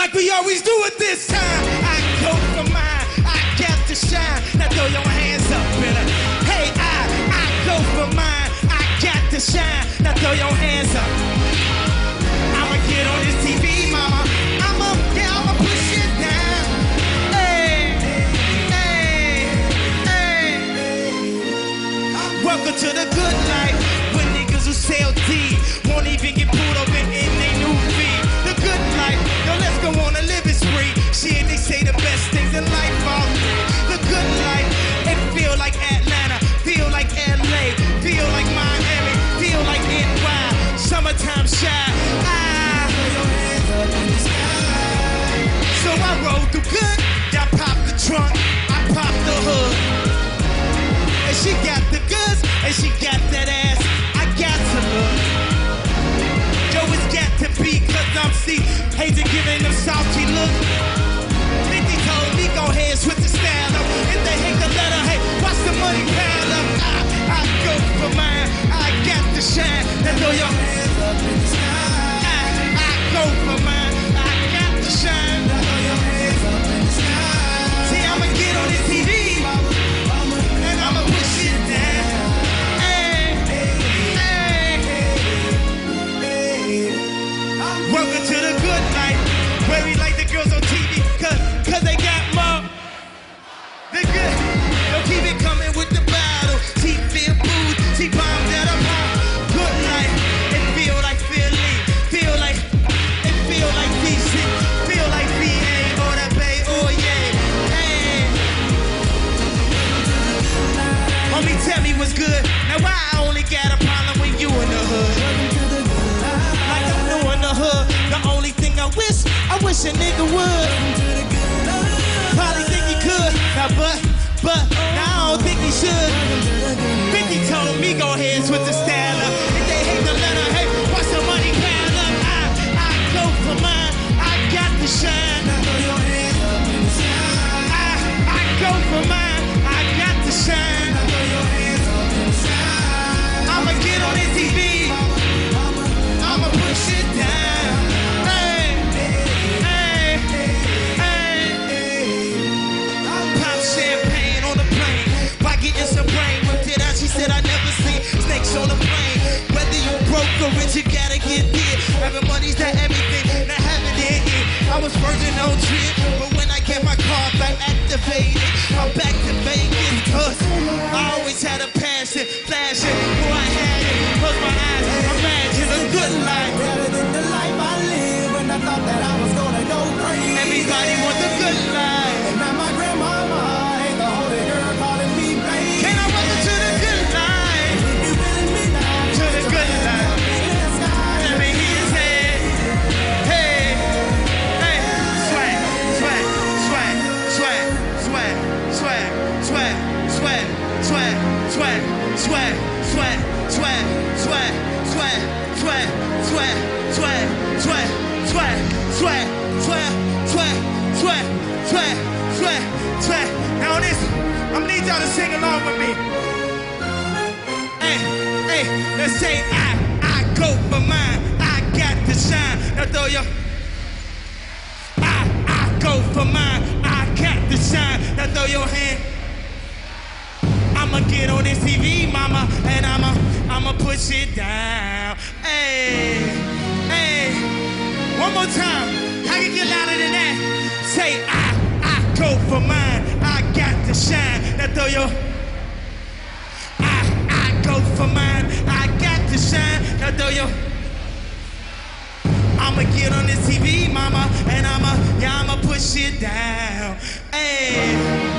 like we always do it this time. I go for mine, I got to shine. Now throw your hands up in it. Uh, hey, I, I go for mine, I got to shine. Now throw your hands up. I'ma get on this TV, mama. I'ma, yeah, I'ma push it down. Hey, hey, hey. Welcome to the good life. Summertime Chi. Ah. So I roll through good. Y'all pop the trunk, I pop the hood. And she got the goods, and she got that ass. I got to look. Yo, it's got to be, cause I'm see, hating giving them salty look. broken to wish a nigga would. Probably think he could, now but, but, now I don't think he should. 50 told me go ahead, switch the working on shit. But when I get my cards, back activated. I'm back to Vegas, cuz I always had a passion, flashing. Boy, I had it, close my eyes, imagine a good life. Better than the life I live when I thought that I was gonna go crazy. Everybody wants a good life. Swag, swag, swag, swag, swag, swag, swag, swag, swag, swag, swag. Now on this, I'm need y'all to sing along with me. Hey, hey, let's say I, I go for mine. I got to shine. Now throw your. I, I go for mine. I got to shine. Now throw your hand. I'ma get on this TV, mama, and I'ma, I'ma push it down. Shine. Now throw your. I, I go for mine. I got to shine. Now throw your. I'ma get on this TV, mama, and I'ma, yeah, I'ma push it down. Hey,